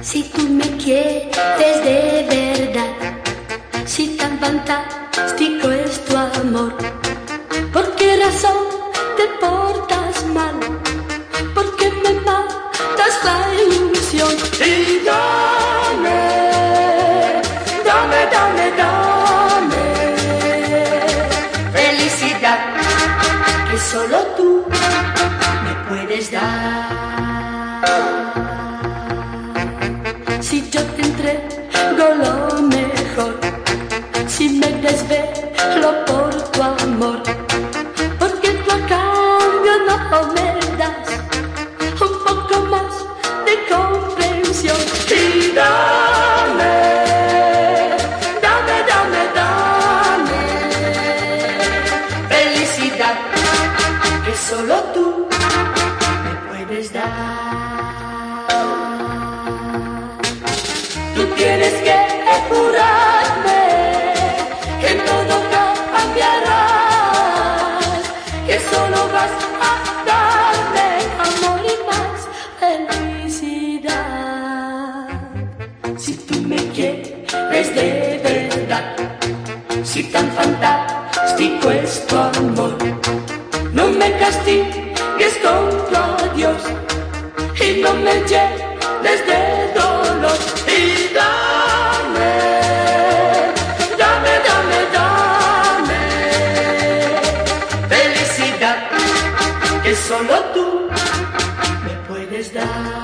Si tú me quieres de verdad, si tan fantástico es tu amor, ¿por qué razón te portas mal? ¿Por qué me matas la ilusión? Que solo tú me puedes dar. Si yo te entrego lo mejor, si me desvelo por tu amor, tienes que jurarme que todo cambiarás, que solo vas a darme amor y más felicidad. si tú me quieres de verdad, si tan fantástico es tu amor. No me castigues con tu que solo tú me puedes dar.